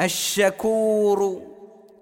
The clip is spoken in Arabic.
الشكور